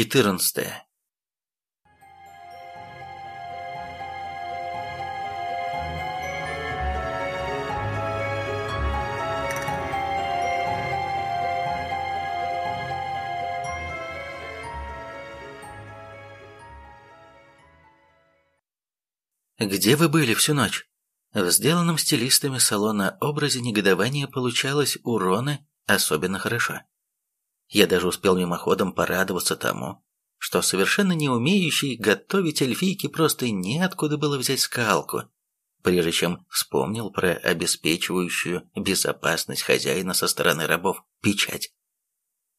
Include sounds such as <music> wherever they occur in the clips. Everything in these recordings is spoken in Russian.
14. «Где вы были всю ночь?» В сделанном стилистами салона образе негодования получалось у Роны особенно хорошо. Я даже успел мимоходом порадоваться тому, что совершенно не умеющий готовить эльфийки просто неоткуда было взять скалку, прежде чем вспомнил про обеспечивающую безопасность хозяина со стороны рабов печать.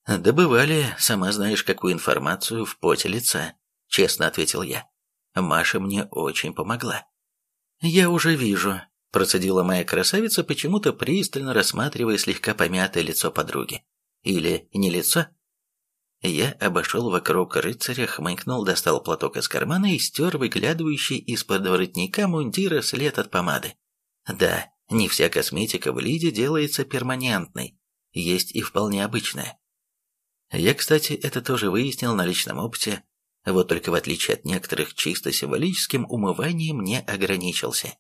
«Добывали, сама знаешь, какую информацию в поте лица», — честно ответил я. «Маша мне очень помогла». «Я уже вижу», — процедила моя красавица, почему-то пристально рассматривая слегка помятое лицо подруги. Или не лицо? Я обошел вокруг рыцаря, хмыкнул, достал платок из кармана и стер выглядывающий из-под воротника мундира след от помады. Да, не вся косметика в Лиде делается перманентной, есть и вполне обычная. Я, кстати, это тоже выяснил на личном опыте, вот только в отличие от некоторых чисто символическим умыванием не ограничился.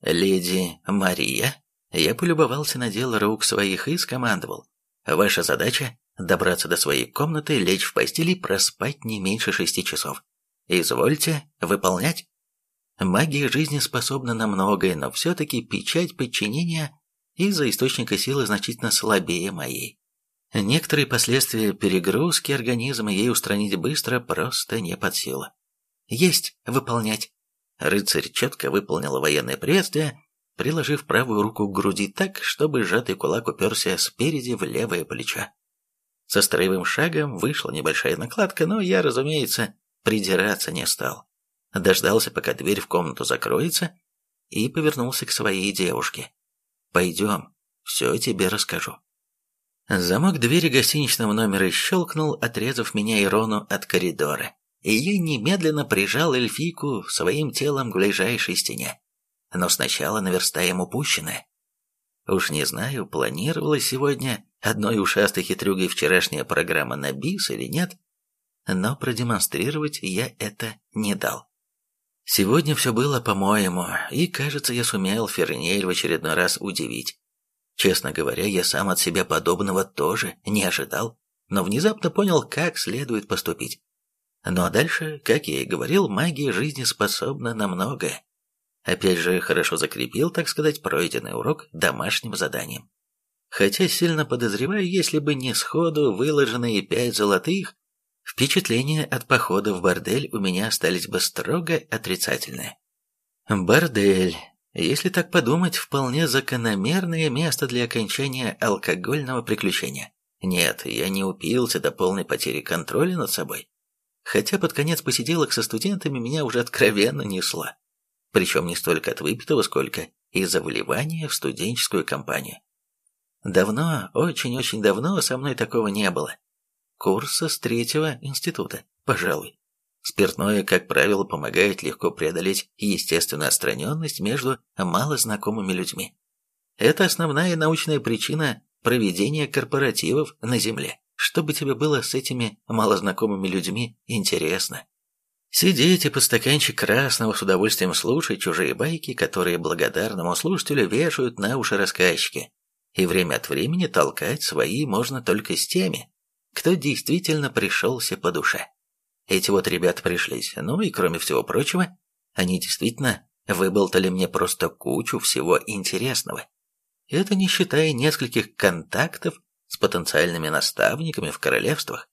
«Леди Мария?» Я полюбовался на дело рук своих и скомандовал. Ваша задача – добраться до своей комнаты, лечь в постели и проспать не меньше шести часов. Извольте выполнять. Магия жизни способна на многое, но все-таки печать подчинения из-за источника силы значительно слабее моей. Некоторые последствия перегрузки организма ей устранить быстро просто не под силу. Есть выполнять. Рыцарь четко выполнил военное приветствие, приложив правую руку к груди так, чтобы сжатый кулак уперся спереди в левое плечо. Со строевым шагом вышла небольшая накладка, но я, разумеется, придираться не стал. Дождался, пока дверь в комнату закроется, и повернулся к своей девушке. «Пойдем, все тебе расскажу». Замок двери гостиничного номера щелкнул, отрезав меня и Рону от коридора, и я немедленно прижал эльфийку своим телом к ближайшей стене но сначала наверстаем упущенное. Уж не знаю, планировалась сегодня одной ушастой хитрюгой вчерашняя программа на бис или нет, но продемонстрировать я это не дал. Сегодня все было по-моему, и, кажется, я сумел Фернель в очередной раз удивить. Честно говоря, я сам от себя подобного тоже не ожидал, но внезапно понял, как следует поступить. Ну а дальше, как я и говорил, магия жизни способна на многое. Опять же, хорошо закрепил, так сказать, пройденный урок домашним заданием. Хотя сильно подозреваю, если бы не сходу выложенные пять золотых, впечатления от похода в бордель у меня остались бы строго отрицательные. Бордель, если так подумать, вполне закономерное место для окончания алкогольного приключения. Нет, я не упился до полной потери контроля над собой. Хотя под конец посиделок со студентами меня уже откровенно несло причем не столько от выпитого, сколько из-за вливания в студенческую компанию. Давно, очень-очень давно со мной такого не было. Курса с третьего института, пожалуй. Спиртное, как правило, помогает легко преодолеть естественную отстраненность между малознакомыми людьми. Это основная научная причина проведения корпоративов на Земле, чтобы тебе было с этими малознакомыми людьми интересно. Сидеть и под стаканчик красного с удовольствием слушать чужие байки, которые благодарному слушателю вешают на уши рассказчики, и время от времени толкать свои можно только с теми, кто действительно пришелся по душе. Эти вот ребята пришлись, ну и кроме всего прочего, они действительно выболтали мне просто кучу всего интересного. Это не считая нескольких контактов с потенциальными наставниками в королевствах.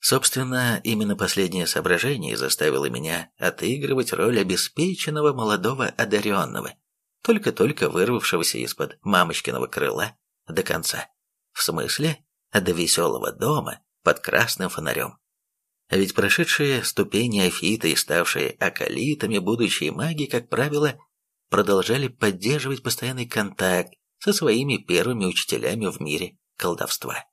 Собственно, именно последнее соображение заставило меня отыгрывать роль обеспеченного молодого одаренного, только-только вырвавшегося из-под мамочкиного крыла до конца. В смысле, до веселого дома под красным фонарем. А ведь прошедшие ступени Афиты и ставшие акалитами будущие маги, как правило, продолжали поддерживать постоянный контакт со своими первыми учителями в мире колдовства.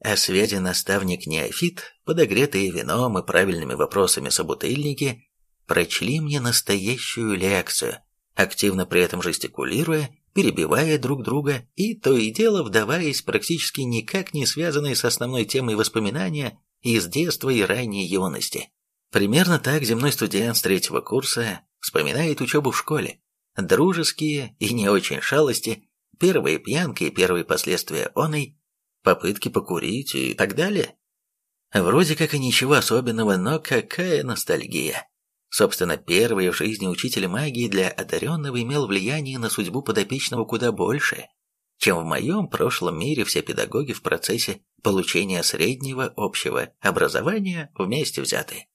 А связи наставник-неофит, подогретые вином и правильными вопросами собутыльники, прочли мне настоящую лекцию, активно при этом жестикулируя, перебивая друг друга и то и дело вдаваясь практически никак не связанные с основной темой воспоминания из детства и ранней юности. Примерно так земной студент с третьего курса вспоминает учебу в школе. Дружеские и не очень шалости, первые пьянки и первые последствия оной, попытки покурить и так далее. Вроде как и ничего особенного, но какая ностальгия. Собственно, первый в жизни учитель магии для одаренного имел влияние на судьбу подопечного куда больше, чем в моем прошлом мире все педагоги в процессе получения среднего общего образования вместе взятые.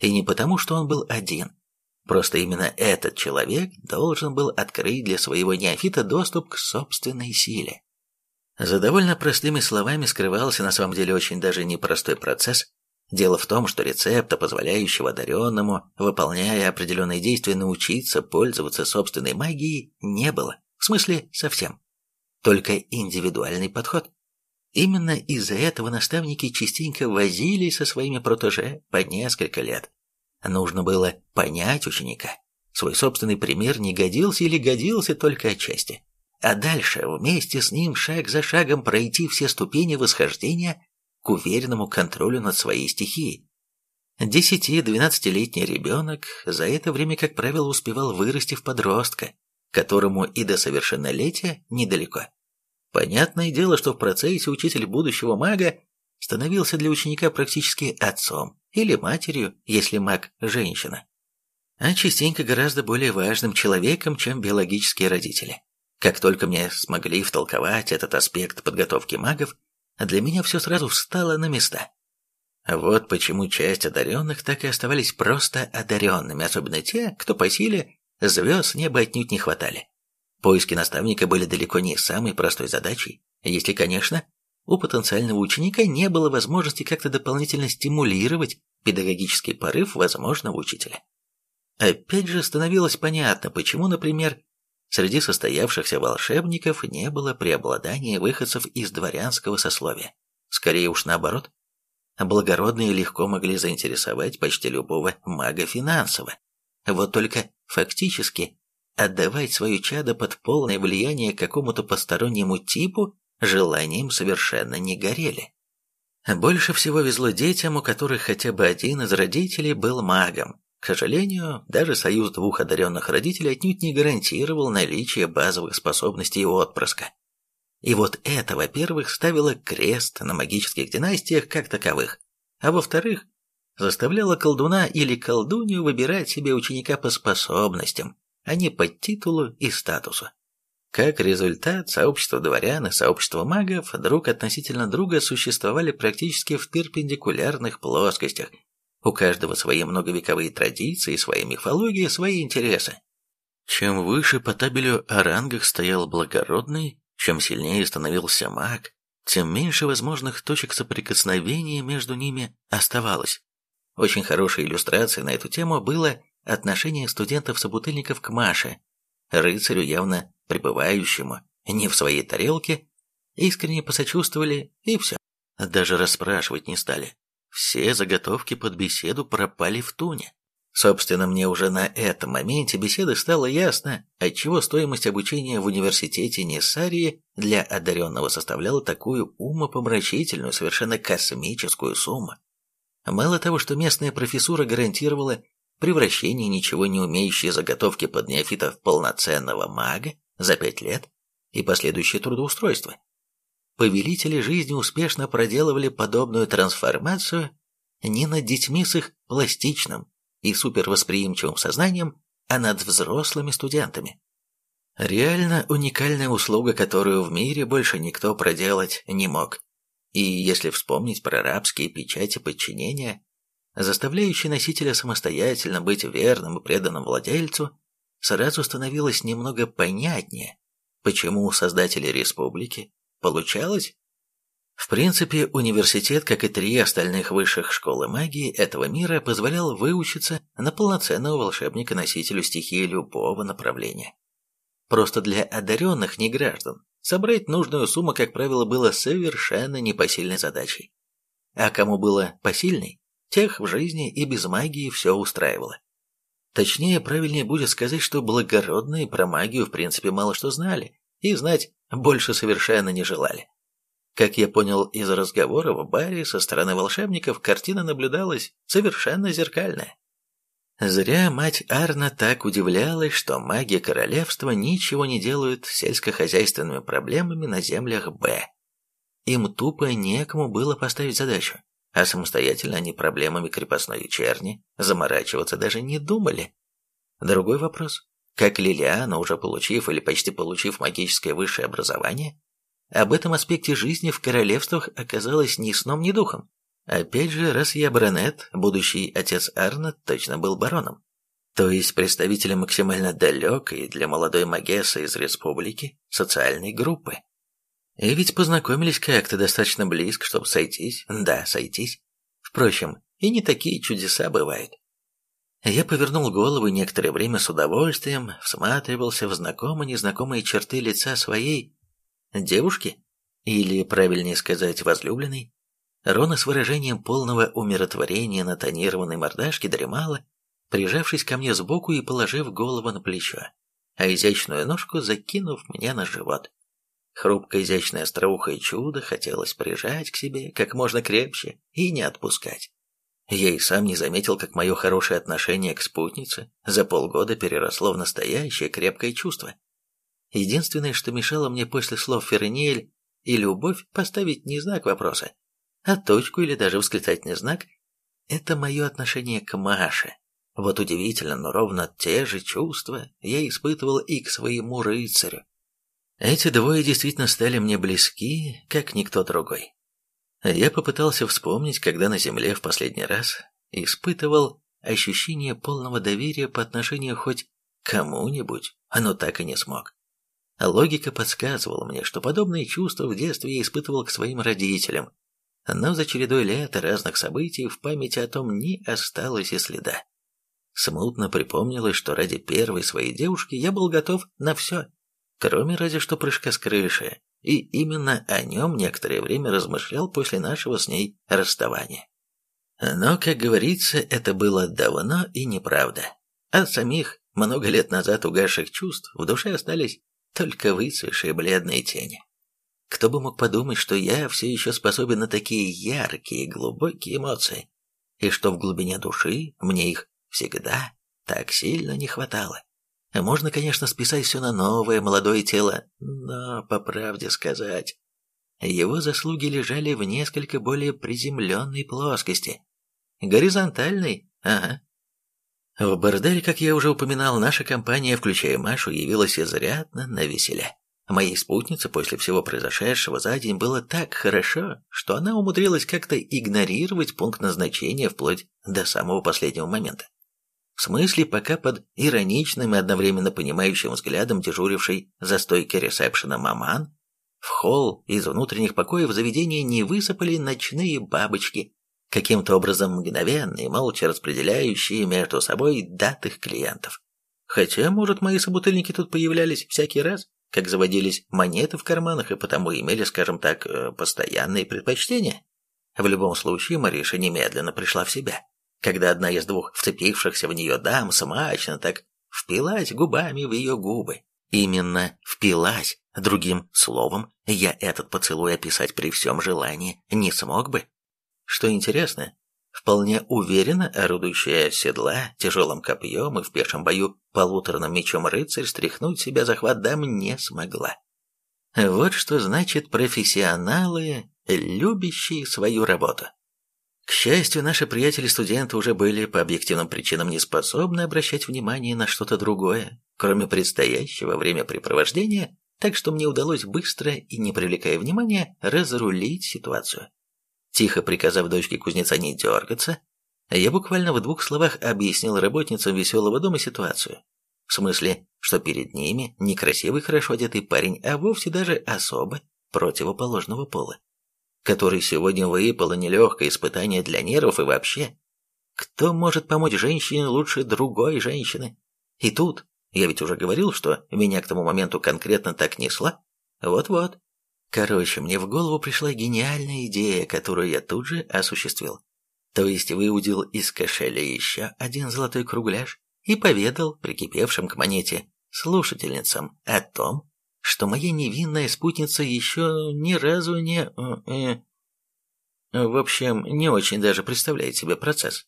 И не потому, что он был один. Просто именно этот человек должен был открыть для своего неофита доступ к собственной силе. За довольно простыми словами скрывался на самом деле очень даже непростой процесс. Дело в том, что рецепта, позволяющего одаренному, выполняя определенные действия, научиться пользоваться собственной магией, не было. В смысле, совсем. Только индивидуальный подход. Именно из-за этого наставники частенько возились со своими протеже по несколько лет. Нужно было понять ученика. Свой собственный пример не годился или годился только отчасти а дальше вместе с ним шаг за шагом пройти все ступени восхождения к уверенному контролю над своей стихией. Десяти-двенадцатилетний ребенок за это время, как правило, успевал вырасти в подростка, которому и до совершеннолетия недалеко. Понятное дело, что в процессе учитель будущего мага становился для ученика практически отцом или матерью, если маг – женщина, а частенько гораздо более важным человеком, чем биологические родители. Как только мне смогли втолковать этот аспект подготовки магов, для меня все сразу встало на места. Вот почему часть одаренных так и оставались просто одаренными, особенно те, кто по силе звезд неба отнюдь не хватали. Поиски наставника были далеко не самой простой задачей, если, конечно, у потенциального ученика не было возможности как-то дополнительно стимулировать педагогический порыв возможного учителя. Опять же становилось понятно, почему, например, Среди состоявшихся волшебников не было преобладания выходцев из дворянского сословия. Скорее уж наоборот. Благородные легко могли заинтересовать почти любого мага финансово. Вот только фактически отдавать свое чадо под полное влияние какому-то постороннему типу желанием совершенно не горели. Больше всего везло детям, у которых хотя бы один из родителей был магом, к сожалению, даже союз двух одаренных родителей отнюдь не гарантировал наличие базовых способностей у отпрыска. И вот это, во-первых, ставило крест на магических династиях как таковых, а во-вторых, заставляло колдуна или колдунью выбирать себе ученика по способностям, а не по титулу и статусу. Как результат, сообщество дворян и сообщество магов друг относительно друга существовали практически в перпендикулярных плоскостях, у каждого свои многовековые традиции, своя мифология, свои интересы. Чем выше по табелю о рангах стоял благородный, чем сильнее становился маг, тем меньше возможных точек соприкосновения между ними оставалось. Очень хорошей иллюстрацией на эту тему было отношение студентов-собутыльников к Маше, рыцарю, явно пребывающему не в своей тарелке, искренне посочувствовали и все. Даже расспрашивать не стали. Все заготовки под беседу пропали в туне. Собственно, мне уже на этом моменте беседы стало ясно, отчего стоимость обучения в университете Несарии для одаренного составляла такую умопомрачительную, совершенно космическую сумму. Мало того, что местная профессура гарантировала превращение ничего не умеющей заготовки под неофита в полноценного мага за пять лет и последующее трудоустройство, повелители жизни успешно проделывали подобную трансформацию не над детьми с их пластичным и супервосприимчивым сознанием, а над взрослыми студентами. Реально уникальная услуга, которую в мире больше никто проделать не мог. И если вспомнить про рабские печати подчинения, заставляющие носителя самостоятельно быть верным и преданным владельцу, сразу становилось немного понятнее, почему у создателей республики Получалось? В принципе, университет, как и три остальных высших школы магии этого мира, позволял выучиться на полноценного волшебника-носителю стихии любого направления. Просто для одаренных неграждан собрать нужную сумму, как правило, было совершенно непосильной задачей. А кому было посильной, тех в жизни и без магии все устраивало. Точнее, правильнее будет сказать, что благородные про магию в принципе мало что знали, и знать больше совершенно не желали. Как я понял из разговора в баре со стороны волшебников, картина наблюдалась совершенно зеркальная. Зря мать Арна так удивлялась, что маги королевства ничего не делают с сельскохозяйственными проблемами на землях Б. Им тупо некому было поставить задачу, а самостоятельно они проблемами крепостной черни заморачиваться даже не думали. Другой вопрос, как Лилиана, уже получив или почти получив магическое высшее образование, об этом аспекте жизни в королевствах оказалось ни сном, ни духом. Опять же, раз я баронет, будущий отец Арна точно был бароном. То есть представителем максимально далекой для молодой магессы из республики социальной группы. И ведь познакомились как-то достаточно близко, чтобы сойтись. Да, сойтись. Впрочем, и не такие чудеса бывают. Я повернул голову и некоторое время с удовольствием всматривался в знакомые-незнакомые черты лица своей девушки, или, правильнее сказать, возлюбленной. Рона с выражением полного умиротворения на тонированной мордашке дремала, прижавшись ко мне сбоку и положив голову на плечо, а изящную ножку закинув мне на живот. Хрупкое изящное остроухое чудо хотелось прижать к себе как можно крепче и не отпускать. Я и сам не заметил, как мое хорошее отношение к спутнице за полгода переросло в настоящее крепкое чувство. Единственное, что мешало мне после слов Ферниэль и любовь поставить не знак вопроса, а точку или даже восклицательный знак, это мое отношение к Маше. Вот удивительно, но ровно те же чувства я испытывал и к своему рыцарю. Эти двое действительно стали мне близки, как никто другой. Я попытался вспомнить, когда на Земле в последний раз испытывал ощущение полного доверия по отношению хоть к кому-нибудь, но так и не смог. Логика подсказывала мне, что подобные чувства в детстве я испытывал к своим родителям, но за чередой лет и разных событий в памяти о том не осталось и следа. Смутно припомнилось, что ради первой своей девушки я был готов на все, кроме разве что прыжка с крыши, и именно о нем некоторое время размышлял после нашего с ней расставания. Но, как говорится, это было давно и неправда. От самих много лет назад угасших чувств в душе остались только выцветшие бледные тени. Кто бы мог подумать, что я все еще способен на такие яркие, глубокие эмоции, и что в глубине души мне их всегда так сильно не хватало. Можно, конечно, списать все на новое молодое тело, но, по правде сказать, его заслуги лежали в несколько более приземленной плоскости. Горизонтальной, ага. В борделе, как я уже упоминал, наша компания, включая Машу, явилась изрядно на веселе. Моей спутнице после всего произошедшего за день было так хорошо, что она умудрилась как-то игнорировать пункт назначения вплоть до самого последнего момента. В смысле, пока под ироничным и одновременно понимающим взглядом дежуривший за стойкой ресепшена маман, в холл из внутренних покоев заведения не высыпали ночные бабочки, каким-то образом мгновенно и молча распределяющие между собой датых клиентов. Хотя, может, мои собутыльники тут появлялись всякий раз, как заводились монеты в карманах и потому имели, скажем так, э, постоянные предпочтения. В любом случае, Мариша немедленно пришла в себя когда одна из двух вцепившихся в нее дам смачно так впилась губами в ее губы. Именно впилась, другим словом, я этот поцелуй описать при всем желании не смог бы. Что интересно, вполне уверенно орудующая седла тяжелым копьем и в пешем бою полуторным мечом рыцарь стряхнуть себя захват дам не смогла. Вот что значит профессионалы, любящие свою работу. К счастью, наши приятели-студенты уже были по объективным причинам не способны обращать внимание на что-то другое, кроме предстоящего времяпрепровождения, так что мне удалось быстро и не привлекая внимания разрулить ситуацию. Тихо приказав дочке кузнеца не дергаться, я буквально в двух словах объяснил работницам веселого дома ситуацию. В смысле, что перед ними не красивый, хорошо одетый парень, а вовсе даже особо противоположного пола который сегодня выпало нелегкое испытание для нервов и вообще. Кто может помочь женщине лучше другой женщины? И тут, я ведь уже говорил, что меня к тому моменту конкретно так несла. Вот-вот. Короче, мне в голову пришла гениальная идея, которую я тут же осуществил. То есть выудил из кошеля еще один золотой кругляш и поведал прикипевшим к монете слушательницам о том, что моя невинная спутница еще ни разу не... Э, э, в общем, не очень даже представляет себе процесс.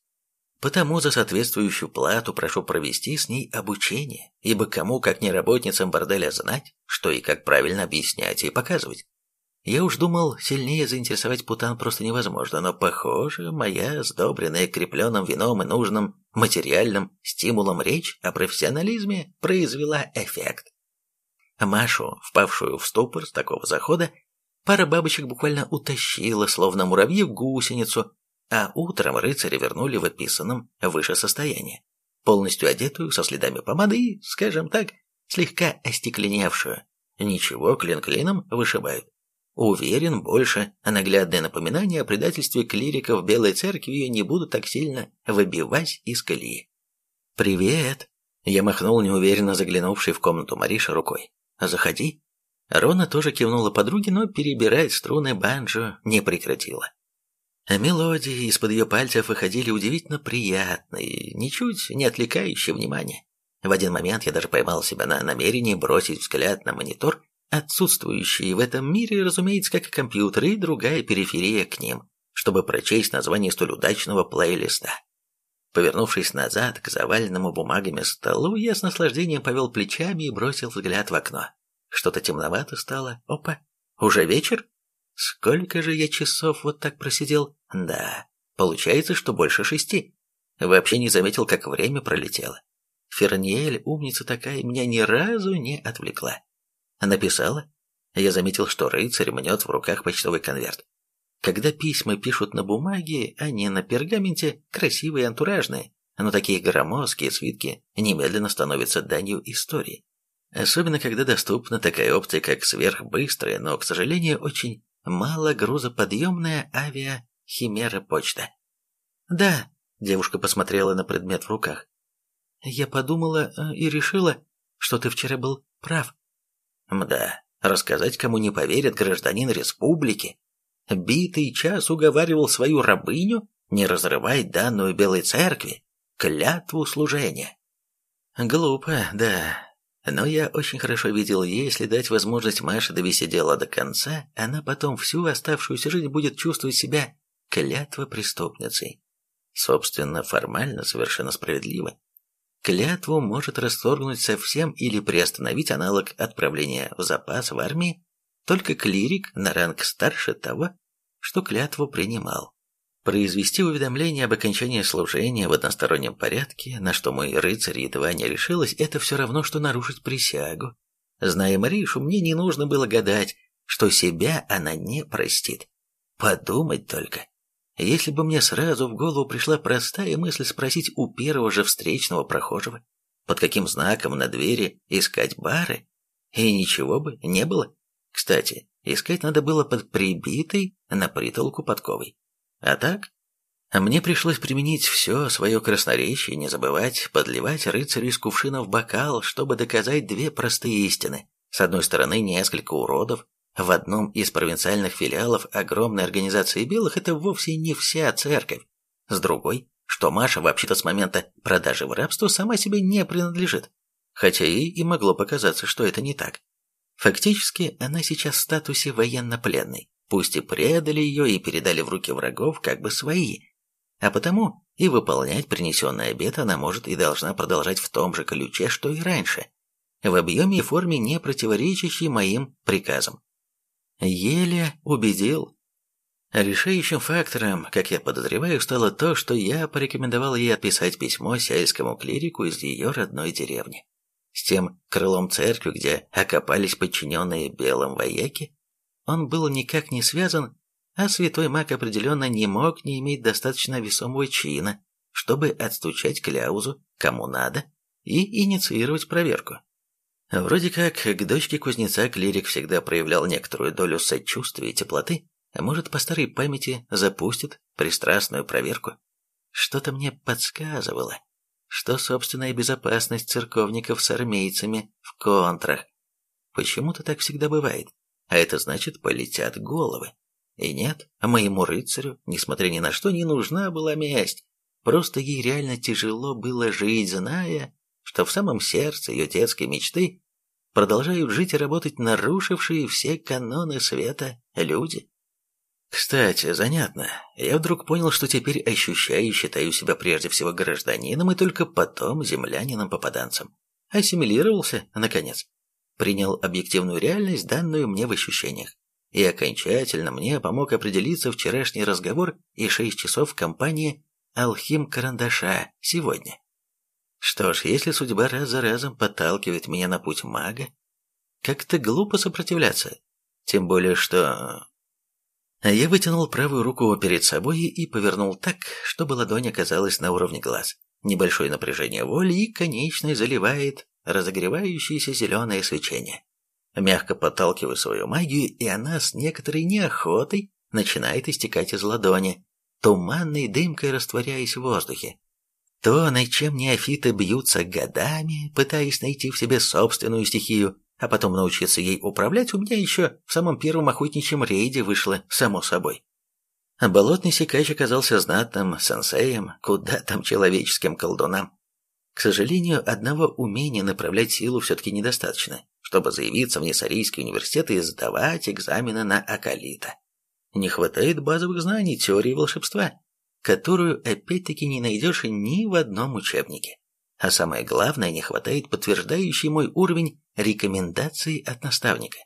Потому за соответствующую плату прошу провести с ней обучение, ибо кому, как не работницам борделя, знать, что и как правильно объяснять и показывать. Я уж думал, сильнее заинтересовать путан просто невозможно, но, похоже, моя сдобренная крепленным вином и нужным материальным стимулом речь о профессионализме произвела эффект. Машу, впавшую в ступор с такого захода, пара бабочек буквально утащила, словно муравьи, в гусеницу, а утром рыцаря вернули в описанном выше состоянии, полностью одетую, со следами помады и, скажем так, слегка остекленевшую. Ничего, клин клином вышибают. Уверен, больше наглядные напоминания о предательстве клириков Белой Церкви не будут так сильно выбивать из колеи. «Привет!» Я махнул неуверенно заглянувший в комнату Мариша рукой. «Заходи». Рона тоже кивнула подруге, но перебирать струны банджо не прекратила. Мелодии из-под ее пальцев выходили удивительно приятные, ничуть не отвлекающие внимание. В один момент я даже поймал себя на намерении бросить взгляд на монитор отсутствующие в этом мире, разумеется, как и компьютеры и другая периферия к ним, чтобы прочесть название столь удачного плейлиста. Повернувшись назад к заваленному бумагами столу, я с наслаждением повел плечами и бросил взгляд в окно. Что-то темновато стало. Опа, уже вечер? Сколько же я часов вот так просидел? Да, получается, что больше шести. Вообще не заметил, как время пролетело. Ферниель, умница такая, меня ни разу не отвлекла. Написала. Я заметил, что рыцарь мнет в руках почтовый конверт. Когда письма пишут на бумаге, а не на пергаменте, красивые и антуражные, но такие громоздкие свитки немедленно становятся данью истории. Особенно, когда доступна такая опция, как сверхбыстрая, но, к сожалению, очень мало грузоподъемная авиахимера почта. «Да», — девушка посмотрела на предмет в руках. «Я подумала э, и решила, что ты вчера был прав. Мда, рассказать кому не поверит гражданин республики. Битый час уговаривал свою рабыню не разрывать данную Белой Церкви, клятву служения. Глупо, да. Но я очень хорошо видел, если дать возможность Маше довести дело до конца, она потом всю оставшуюся жизнь будет чувствовать себя клятва преступницей. Собственно, формально совершенно справедливо. Клятву может расторгнуть совсем или приостановить аналог отправления в запас в армии только клирик на ранг старше того, что клятву принимал. Произвести уведомление об окончании служения в одностороннем порядке, на что мой рыцарь едва не решилась, это все равно, что нарушить присягу. Зная Маришу, мне не нужно было гадать, что себя она не простит. Подумать только. Если бы мне сразу в голову пришла простая мысль спросить у первого же встречного прохожего, под каким знаком на двери искать бары, и ничего бы не было. Кстати, искать надо было под прибитой на притолку подковой. А так, мне пришлось применить все свое красноречие, не забывать подливать рыцарю из кувшина в бокал, чтобы доказать две простые истины. С одной стороны, несколько уродов, в одном из провинциальных филиалов огромной организации белых это вовсе не вся церковь. С другой, что Маша вообще-то с момента продажи в рабство сама себе не принадлежит. Хотя ей и могло показаться, что это не так. Фактически, она сейчас в статусе военнопленной. Пусть и предали ее и передали в руки врагов как бы свои. А потому и выполнять принесенный обет она может и должна продолжать в том же ключе, что и раньше. В объеме и форме не противоречащей моим приказам. Еле убедил. Решающим фактором, как я подозреваю, стало то, что я порекомендовал ей отписать письмо сельскому клирику из ее родной деревни. С тем крылом церкви, где окопались подчиненные белым вояки, он был никак не связан, а святой маг определенно не мог не иметь достаточно весомого чина, чтобы отстучать кляузу кому надо и инициировать проверку. Вроде как к дочке кузнеца клирик всегда проявлял некоторую долю сочувствия и теплоты, а может по старой памяти запустит пристрастную проверку. Что-то мне подсказывало, что собственная безопасность церковников с армейцами в контрах. Почему-то так всегда бывает, а это значит полетят головы. И нет, моему рыцарю, несмотря ни на что, не нужна была месть. Просто ей реально тяжело было жить, зная, что в самом сердце ее детской мечты продолжают жить и работать нарушившие все каноны света люди. Кстати, занятно. Я вдруг понял, что теперь ощущаю и считаю себя прежде всего гражданином и только потом землянином-попаданцем. Ассимилировался, наконец. Принял объективную реальность, данную мне в ощущениях. И окончательно мне помог определиться вчерашний разговор и шесть часов в компании «Алхим Карандаша» сегодня. Что ж, если судьба раз за разом подталкивает меня на путь мага, как-то глупо сопротивляться. Тем более, что... Я вытянул правую руку перед собой и повернул так, чтобы ладонь оказалась на уровне глаз. Небольшое напряжение воли и конечной заливает разогревающееся зеленое свечение. Мягко подталкиваю свою магию, и она с некоторой неохотой начинает истекать из ладони, туманной дымкой растворяясь в воздухе. То, над чем неофиты бьются годами, пытаясь найти в себе собственную стихию, а потом научиться ей управлять, у меня еще в самом первом охотничьем рейде вышло само собой. Болотный секач оказался знатным сенсеем, куда там человеческим колдунам. К сожалению, одного умения направлять силу все-таки недостаточно, чтобы заявиться в Несарийский университет и сдавать экзамены на Акалита. Не хватает базовых знаний теории волшебства, которую опять-таки не найдешь ни в одном учебнике. А самое главное, не хватает подтверждающей мой уровень рекомендаций от наставника.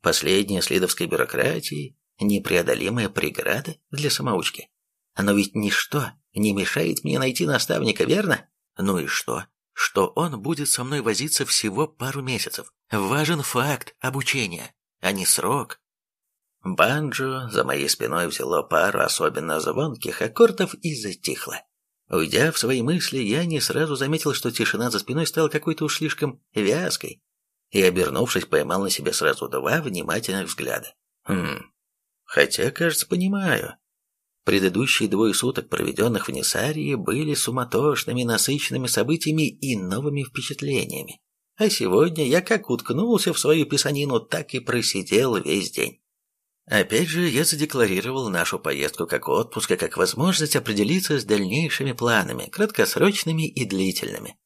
Последняя следовской бюрократии – непреодолимая преграда для самоучки. Но ведь ничто не мешает мне найти наставника, верно? Ну и что? Что он будет со мной возиться всего пару месяцев. Важен факт обучения, а не срок. Банджо за моей спиной взяло пару особенно звонких аккордов и затихло. Уйдя в свои мысли, я не сразу заметил, что тишина за спиной стала какой-то уж слишком вязкой, и, обернувшись, поймал на себе сразу два внимательных взгляда. Хм, хотя, кажется, понимаю. Предыдущие двое суток, проведенных в Несарии, были суматошными, насыщенными событиями и новыми впечатлениями. А сегодня я как уткнулся в свою писанину, так и просидел весь день. Опять же, я задекларировал нашу поездку как отпуск, как возможность определиться с дальнейшими планами, краткосрочными и длительными.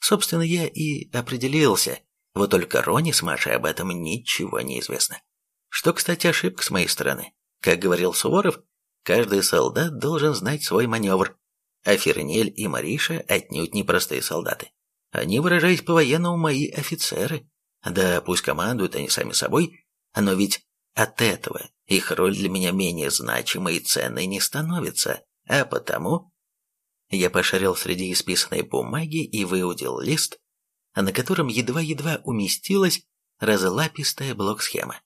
Собственно, я и определился, вот только Рони с Машей об этом ничего не известно. Что, кстати, ошибка с моей стороны. Как говорил Суворов, каждый солдат должен знать свой маневр, а Фернель и Мариша отнюдь не простые солдаты. Они, выражаясь по-военному, мои офицеры. Да, пусть командуют они сами собой, но ведь от этого их роль для меня менее значимой и ценной не становится, а потому... Я пошарил среди исписанной бумаги и выудил лист, на котором едва-едва уместилась разлапистая блок-схема.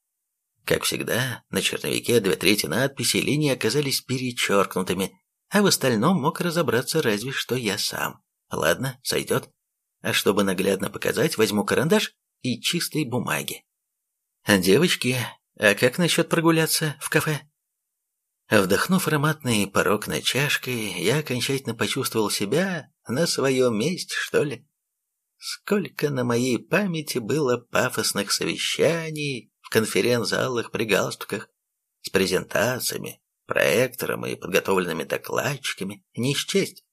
Как всегда, на черновике две трети надписи и линии оказались перечеркнутыми, а в остальном мог разобраться разве что я сам. Ладно, сойдет. А чтобы наглядно показать, возьму карандаш и чистой бумаги. Девочки, а как насчет прогуляться в кафе? Вдохнув ароматный порог на чашке, я окончательно почувствовал себя на своем месте, что ли. Сколько на моей памяти было пафосных совещаний в конференц-залах при галстуках с презентациями, проектором и подготовленными докладчиками, не счесть.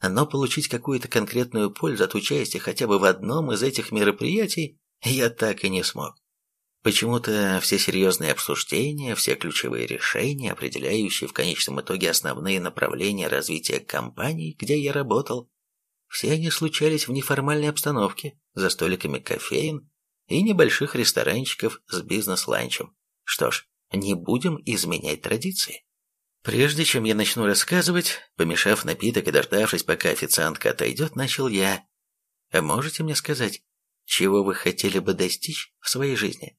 Но получить какую-то конкретную пользу от участия хотя бы в одном из этих мероприятий я так и не смог. Почему-то все серьезные обсуждения, все ключевые решения, определяющие в конечном итоге основные направления развития компаний, где я работал, все они случались в неформальной обстановке, за столиками кофеин и небольших ресторанчиков с бизнес-ланчем. Что ж, не будем изменять традиции. Прежде чем я начну рассказывать, помешав напиток и дождавшись, пока официантка отойдет, начал я. А можете мне сказать, чего вы хотели бы достичь в своей жизни?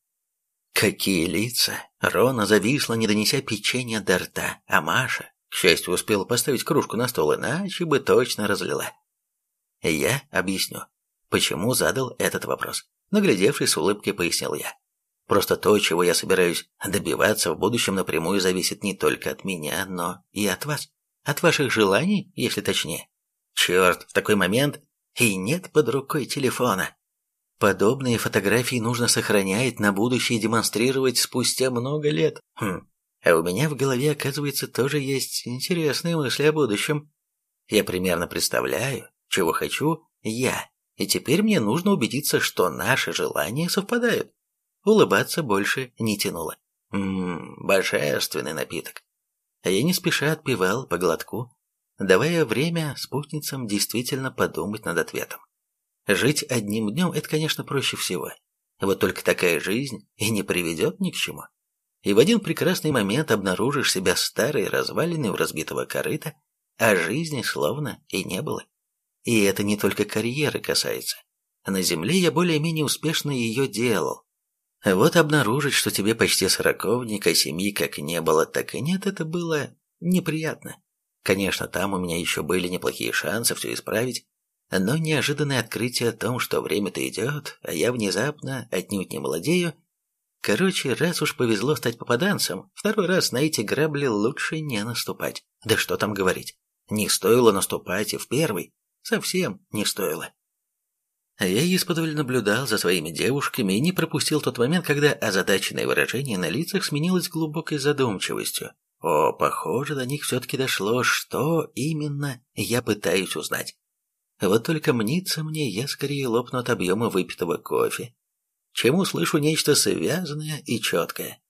Какие лица! Рона зависла, не донеся печенья до рта, а Маша, к счастью, успела поставить кружку на стол, иначе бы точно разлила. Я объясню, почему задал этот вопрос. Наглядевшись с улыбкой, пояснил я. Просто то, чего я собираюсь добиваться в будущем, напрямую зависит не только от меня, но и от вас. От ваших желаний, если точнее. Черт, в такой момент и нет под рукой телефона. Подобные фотографии нужно сохранять на будущее и демонстрировать спустя много лет. Хм. А у меня в голове, оказывается, тоже есть интересные мысли о будущем. Я примерно представляю, чего хочу я и теперь мне нужно убедиться, что наши желания совпадают. Улыбаться больше не тянуло. Ммм, божественный напиток. А я не спеша отпивал по глотку, давая время спутницам действительно подумать над ответом. Жить одним днем – это, конечно, проще всего. Вот только такая жизнь и не приведет ни к чему. И в один прекрасный момент обнаружишь себя старой развалиной у разбитого корыта, а жизни словно и не было. И это не только карьеры касается. На земле я более-менее успешно ее делал. Вот обнаружить, что тебе почти сороковник, а семьи как не было, так и нет, это было неприятно. Конечно, там у меня еще были неплохие шансы все исправить, но неожиданное открытие о том, что время-то идет, а я внезапно отнюдь не молодею, Короче, раз уж повезло стать попаданцем, второй раз на эти грабли лучше не наступать. Да что там говорить. Не стоило наступать и в первый. Совсем не стоило. Я исподволь наблюдал за своими девушками и не пропустил тот момент, когда озадаченное выражение на лицах сменилось глубокой задумчивостью. О, похоже, до них все-таки дошло, что именно я пытаюсь узнать. Вот только мнится мне, я скорее лопну от объема выпитого кофе, чем услышу нечто связанное и четкое.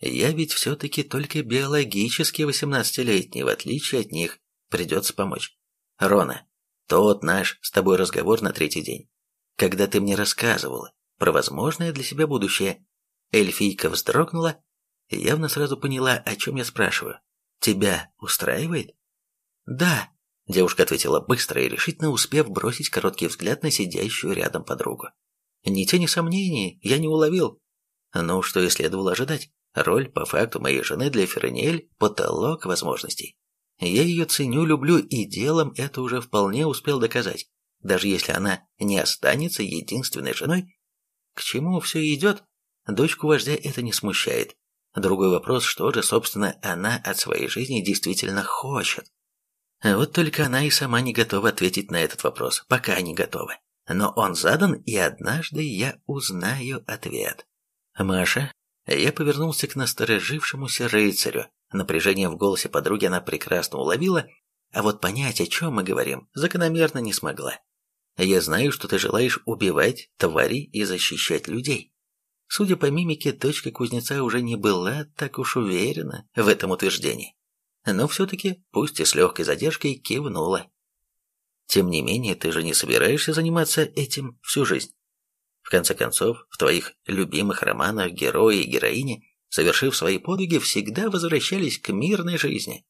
Я ведь все-таки только биологически восемнадцатилетний, в отличие от них, придется помочь. Рона, тот наш с тобой разговор на третий день, когда ты мне рассказывала про возможное для себя будущее, эльфийка вздрогнула и явно сразу поняла, о чем я спрашиваю. Тебя устраивает? Да, девушка ответила быстро и решительно успев бросить короткий взгляд на сидящую рядом подругу. Ни тени сомнений я не уловил. Ну, что и следовало ожидать. Роль, по факту, моей жены для Фернель – потолок возможностей. Я ее ценю, люблю и делом это уже вполне успел доказать. Даже если она не останется единственной женой, к чему все идет, дочку вождя это не смущает. Другой вопрос, что же, собственно, она от своей жизни действительно хочет. Вот только она и сама не готова ответить на этот вопрос, пока не готова но он задан, и однажды я узнаю ответ. Маша, я повернулся к насторожившемуся рыцарю. Напряжение в голосе подруги она прекрасно уловила, а вот понять, о чем мы говорим, закономерно не смогла. Я знаю, что ты желаешь убивать тварей и защищать людей. Судя по мимике, точка кузнеца уже не была так уж уверена в этом утверждении. Но все-таки, пусть и с легкой задержкой, кивнула. Тем не менее, ты же не собираешься заниматься этим всю жизнь. В конце концов, в твоих любимых романах герои и героини, совершив свои подвиги, всегда возвращались к мирной жизни.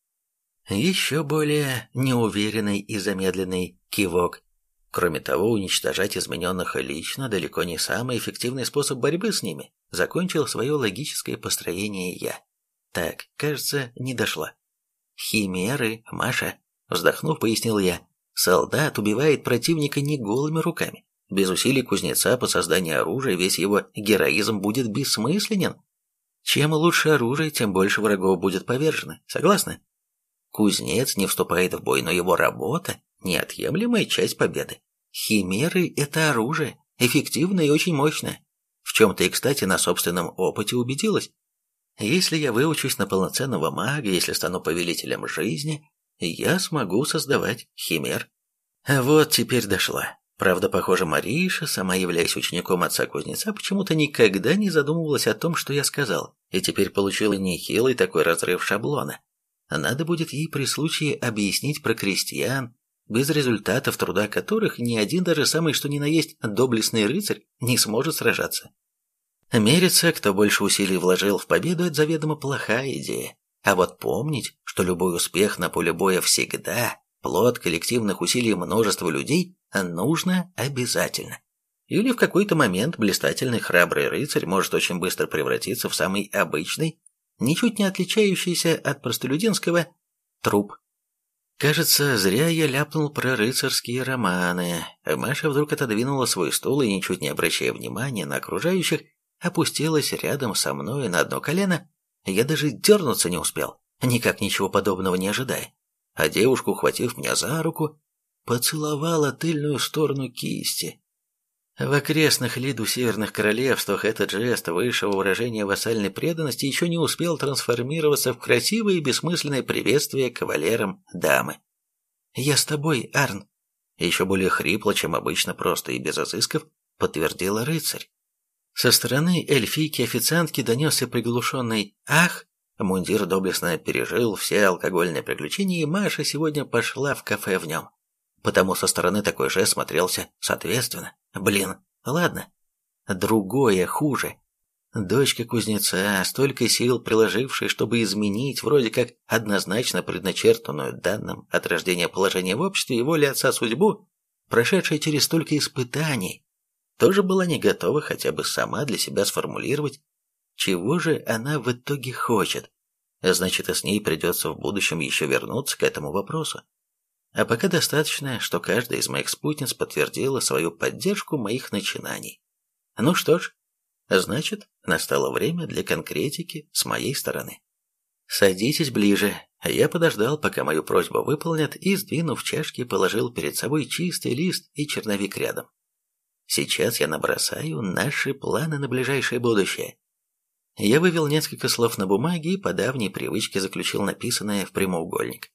Еще более неуверенный и замедленный кивок. Кроме того, уничтожать измененных лично далеко не самый эффективный способ борьбы с ними, закончил свое логическое построение я. Так, кажется, не дошло. Химеры, Маша, вздохнув, пояснил я. Солдат убивает противника не голыми руками. Без усилий кузнеца по созданию оружия весь его героизм будет бессмысленен. Чем лучше оружие, тем больше врагов будет повержено. Согласны? Кузнец не вступает в бой, но его работа – неотъемлемая часть победы. Химеры – это оружие, эффективное и очень мощное. В чем ты, кстати, на собственном опыте убедилась. Если я выучусь на полноценного мага, если стану повелителем жизни, я смогу создавать химер. Вот теперь дошла. Правда, похоже, Мариша, сама являясь учеником отца-кузнеца, почему-то никогда не задумывалась о том, что я сказал, и теперь получила нехилый такой разрыв шаблона. Надо будет ей при случае объяснить про крестьян, без результатов труда которых ни один даже самый что ни на есть доблестный рыцарь не сможет сражаться. Мериться, кто больше усилий вложил в победу, это заведомо плохая идея. А вот помнить, что любой успех на поле боя всегда плод коллективных усилий множества людей, нужно обязательно. Или в какой-то момент блистательный храбрый рыцарь может очень быстро превратиться в самый обычный, ничуть не отличающийся от простолюдинского, труп. Кажется, зря я ляпнул про рыцарские романы. Маша вдруг отодвинула свой стул и, ничуть не обращая внимания на окружающих, опустилась рядом со мной на одно колено я даже дернуться не успел, никак ничего подобного не ожидая. А девушка, ухватив меня за руку, поцеловала тыльную сторону кисти. В окрестных лиду северных королевствах этот жест высшего выражения вассальной преданности еще не успел трансформироваться в красивое и бессмысленное приветствие кавалерам дамы. «Я с тобой, Арн». еще более хрипло, чем обычно, просто и без изысков, подтвердила рыцарь. Со стороны эльфийки-официантки донесся приглушенный «Ах!». Мундир доблестно пережил все алкогольные приключения, и Маша сегодня пошла в кафе в нем. Потому со стороны такой жест смотрелся соответственно. Блин, ладно. Другое хуже. Дочка кузнеца, столько сил приложившей, чтобы изменить вроде как однозначно предначертанную данным от рождения положение в обществе и воли отца судьбу, прошедшая через столько испытаний, тоже была не готова хотя бы сама для себя сформулировать, чего же она в итоге хочет. Значит, и с ней придется в будущем еще вернуться к этому вопросу. А пока достаточно, что каждая из моих спутниц подтвердила свою поддержку моих начинаний. Ну что ж, значит, настало время для конкретики с моей стороны. Садитесь ближе. Я подождал, пока мою просьбу выполнят, и, сдвинув чашки, положил перед собой чистый лист и черновик рядом. Сейчас я набросаю наши планы на ближайшее будущее. Я вывел несколько слов на бумаге и по давней привычке заключил написанное в прямоугольник.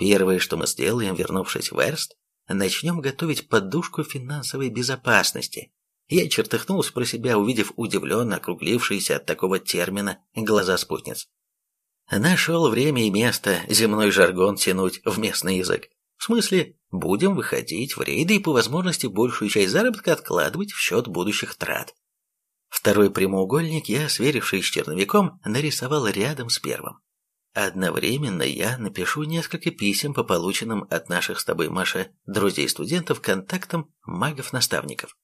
Первое, что мы сделаем, вернувшись в Эрст, начнем готовить подушку финансовой безопасности. Я чертыхнулся про себя, увидев удивленно округлившиеся от такого термина глаза спутниц. Нашел время и место земной жаргон тянуть в местный язык. В смысле, будем выходить в рейды и по возможности большую часть заработка откладывать в счет будущих трат. Второй прямоугольник я, сверившись с черновиком, нарисовал рядом с первым. Одновременно я напишу несколько писем по полученным от наших с тобой, Маша, друзей-студентов контактам магов-наставников.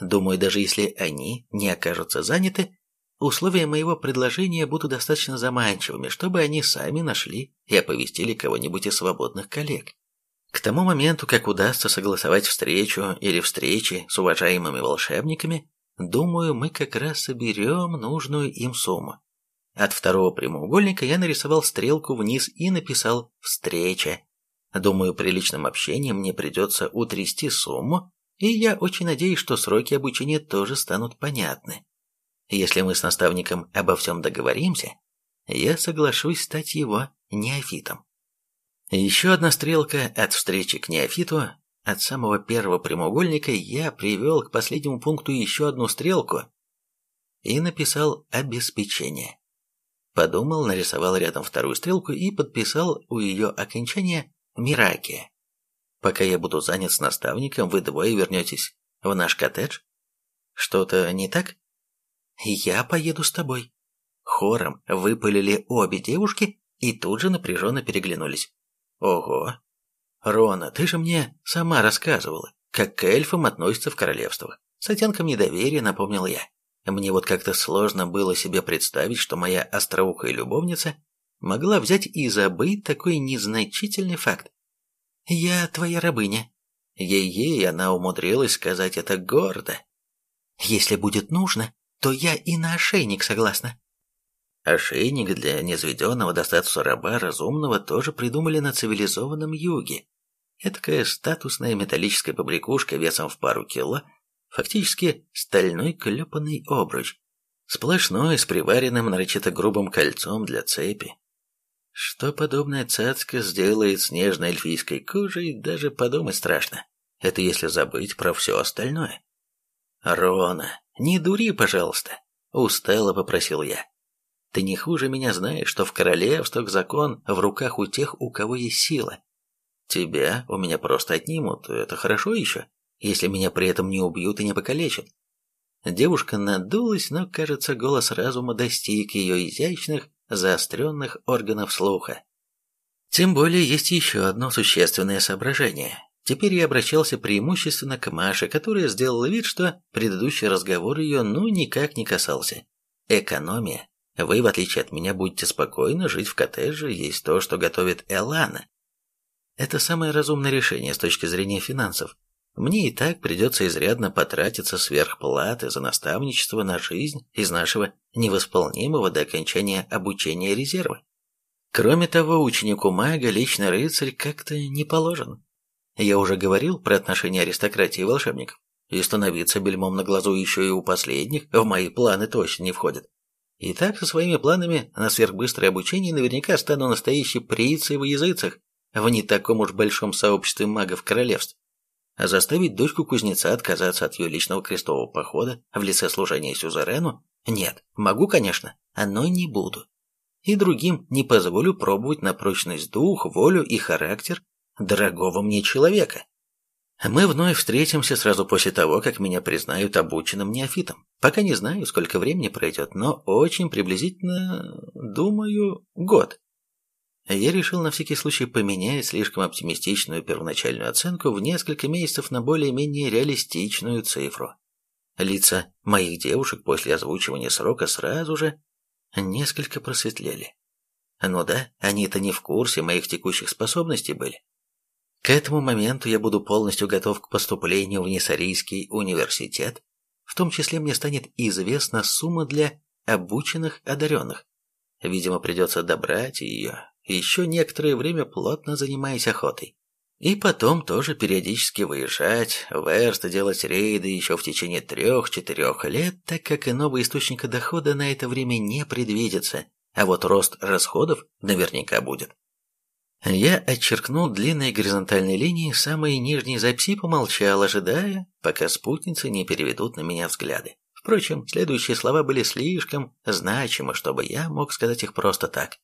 Думаю, даже если они не окажутся заняты, условия моего предложения будут достаточно заманчивыми, чтобы они сами нашли и оповестили кого-нибудь из свободных коллег. К тому моменту, как удастся согласовать встречу или встречи с уважаемыми волшебниками, думаю, мы как раз соберем нужную им сумму. От второго прямоугольника я нарисовал стрелку вниз и написал «встреча». Думаю, при личном общении мне придется утрясти сумму, и я очень надеюсь, что сроки обучения тоже станут понятны. Если мы с наставником обо всем договоримся, я соглашусь стать его неофитом. Еще одна стрелка от встречи к неофиту. От самого первого прямоугольника я привел к последнему пункту еще одну стрелку и написал «обеспечение». Подумал, нарисовал рядом вторую стрелку и подписал у ее окончания «Миракия». Пока я буду занят с наставником, вы двое вернетесь в наш коттедж? Что-то не так? Я поеду с тобой. Хором выпалили обе девушки и тут же напряженно переглянулись. Ого! Рона, ты же мне сама рассказывала, как к эльфам относятся в королевствах. С оттенком недоверия напомнил я. Мне вот как-то сложно было себе представить, что моя остроухая любовница могла взять и забыть такой незначительный факт. «Я твоя рабыня». Ей-ей она умудрилась сказать это гордо. «Если будет нужно, то я и на ошейник согласна». Ошейник для незведенного до статуса раба разумного тоже придумали на цивилизованном юге. Эдакая статусная металлическая побрякушка весом в пару кило, фактически стальной клепанный обруч, сплошной с приваренным нарочито грубым кольцом для цепи. Что подобная цацка сделает с нежной эльфийской кожей, даже подумать страшно. Это если забыть про все остальное. «Рона, не дури, пожалуйста», — устало попросил я. Ты не хуже меня знаешь, что в королевствах закон в руках у тех, у кого есть сила. Тебя у меня просто отнимут, это хорошо еще, если меня при этом не убьют и не покалечат. Девушка надулась, но, кажется, голос разума достиг ее изящных, заостренных органов слуха. Тем более есть еще одно существенное соображение. Теперь я обращался преимущественно к Маше, которая сделала вид, что предыдущий разговор ее ну никак не касался. Экономия вы, в отличие от меня, будете спокойно жить в коттедже, есть то, что готовит Элана. Это самое разумное решение с точки зрения финансов. Мне и так придется изрядно потратиться сверхплаты за наставничество на жизнь из нашего невосполнимого до окончания обучения резерва. Кроме того, ученику мага личный рыцарь как-то не положен. Я уже говорил про отношения аристократии и волшебников, и становиться бельмом на глазу еще и у последних в мои планы точно не входит. И так со своими планами на сверхбыстрое обучение наверняка стану настоящей прицей в языцах в не таком уж большом сообществе магов королевств. Заставить дочку кузнеца отказаться от ее личного крестового похода в лице служения сюзерену? Нет, могу, конечно, но не буду. И другим не позволю пробовать на прочность дух, волю и характер дорогого мне человека. Мы вновь встретимся сразу после того, как меня признают обученным неофитом. Пока не знаю, сколько времени пройдет, но очень приблизительно, думаю, год. Я решил на всякий случай поменять слишком оптимистичную первоначальную оценку в несколько месяцев на более-менее реалистичную цифру. Лица моих девушек после озвучивания срока сразу же несколько просветлели. Ну да, они-то не в курсе моих текущих способностей были. К этому моменту я буду полностью готов к поступлению в Несарийский университет. В том числе мне станет известна сумма для обученных одаренных. Видимо, придется добрать ее, еще некоторое время плотно занимаясь охотой. И потом тоже периодически выезжать в Эрст, делать рейды еще в течение трех-четырех лет, так как иного источника дохода на это время не предвидится, а вот рост расходов наверняка будет. Я отчеркнул длинные горизонтальные линии самой нижней записи помолчал, ожидая, пока спутницы не переведут на меня взгляды. Впрочем, следующие слова были слишком значимы, чтобы я мог сказать их просто так.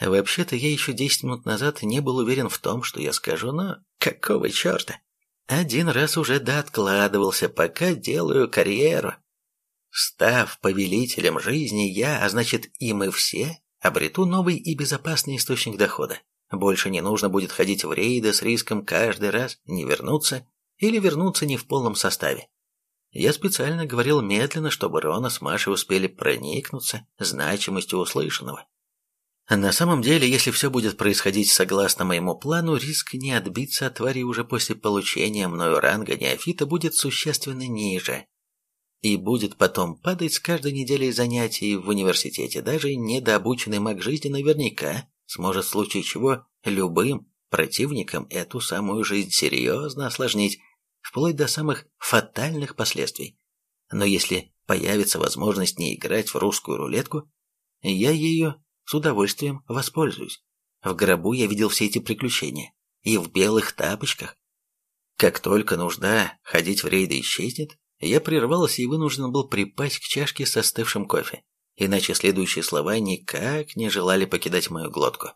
Вообще-то я еще десять минут назад не был уверен в том, что я скажу, но какого черта? Один раз уже да откладывался, пока делаю карьеру. Став повелителем жизни, я, а значит и мы все, обрету новый и безопасный источник дохода. Больше не нужно будет ходить в рейды с риском каждый раз не вернуться или вернуться не в полном составе. Я специально говорил медленно, чтобы Рона с Машей успели проникнуться значимостью услышанного. На самом деле, если все будет происходить согласно моему плану, риск не отбиться от твари уже после получения мною ранга неофита будет существенно ниже и будет потом падать с каждой неделей занятий в университете. Даже недообученный маг жизни наверняка сможет в случае чего любым противникам эту самую жизнь серьезно осложнить, вплоть до самых фатальных последствий. Но если появится возможность не играть в русскую рулетку, я ее с удовольствием воспользуюсь. В гробу я видел все эти приключения. И в белых тапочках. Как только нужда ходить в рейды исчезнет, я прервался и вынужден был припасть к чашке со остывшим кофе, иначе следующие слова никак не желали покидать мою глотку.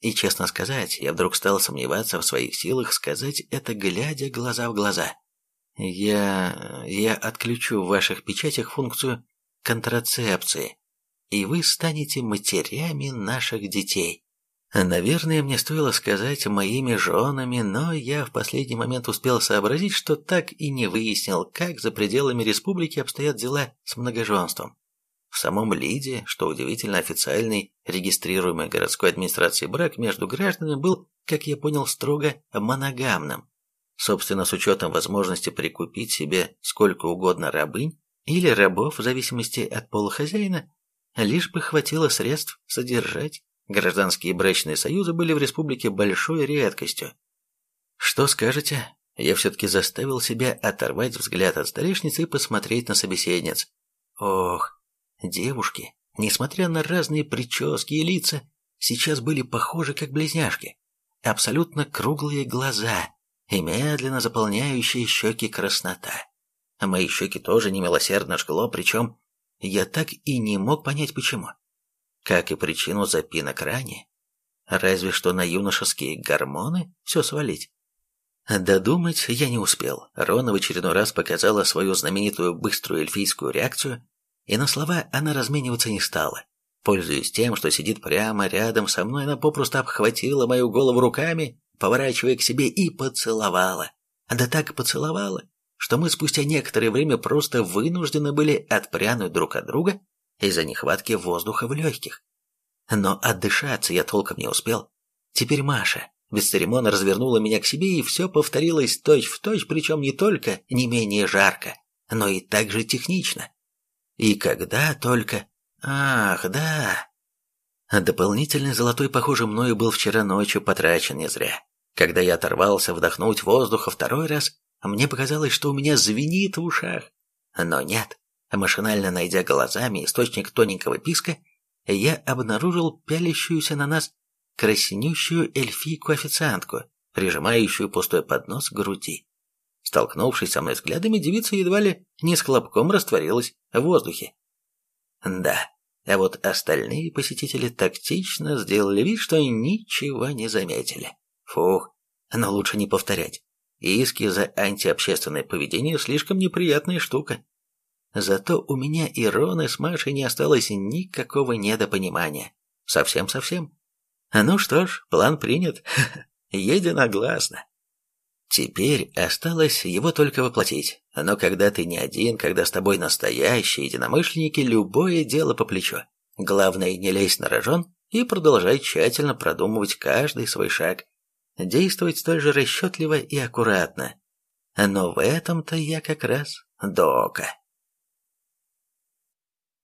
И, честно сказать, я вдруг стал сомневаться в своих силах сказать это, глядя глаза в глаза. Я... я отключу в ваших печатях функцию контрацепции, и вы станете матерями наших детей. Наверное, мне стоило сказать моими женами, но я в последний момент успел сообразить, что так и не выяснил, как за пределами республики обстоят дела с многоженством. В самом Лиде, что удивительно, официальный, регистрируемый городской администрацией брак между гражданами был, как я понял, строго моногамным. Собственно, с учетом возможности прикупить себе сколько угодно рабынь или рабов в зависимости от пола хозяина, лишь бы хватило средств содержать Гражданские брачные союзы были в республике большой редкостью. Что скажете? Я все-таки заставил себя оторвать взгляд от столешницы и посмотреть на собеседниц. Ох, девушки, несмотря на разные прически и лица, сейчас были похожи как близняшки. Абсолютно круглые глаза и медленно заполняющие щеки краснота. Мои щеки тоже немилосердно жгло, причем я так и не мог понять почему как и причину запинок ранее. Разве что на юношеские гормоны все свалить. Додумать я не успел. Рона в очередной раз показала свою знаменитую быструю эльфийскую реакцию, и на слова она размениваться не стала. Пользуясь тем, что сидит прямо рядом со мной, она попросту обхватила мою голову руками, поворачивая к себе, и поцеловала. Да так поцеловала, что мы спустя некоторое время просто вынуждены были отпрянуть друг от друга из-за нехватки воздуха в легких. Но отдышаться я толком не успел. Теперь Маша бесцеремонно развернула меня к себе, и все повторилось точь-в-точь, причем не только не менее жарко, но и так же технично. И когда только... Ах, да... Дополнительный золотой, похоже, мною был вчера ночью потрачен не зря. Когда я оторвался вдохнуть воздуха второй раз, мне показалось, что у меня звенит в ушах. Но нет. Машинально найдя глазами источник тоненького писка, я обнаружил пялящуюся на нас краснющую эльфийку-официантку, прижимающую пустой поднос к груди. Столкнувшись со мной взглядами, девица едва ли не с хлопком растворилась в воздухе. Да, а вот остальные посетители тактично сделали вид, что ничего не заметили. Фух, но лучше не повторять. Иски за антиобщественное поведение слишком неприятная штука. Зато у меня и Роны с Машей не осталось никакого недопонимания. Совсем-совсем. Ну что ж, план принят. <laughs> Единогласно. Теперь осталось его только воплотить. Но когда ты не один, когда с тобой настоящие единомышленники, любое дело по плечу. Главное, не лезь на рожон и продолжай тщательно продумывать каждый свой шаг. Действовать столь же расчетливо и аккуратно. Но в этом-то я как раз дока.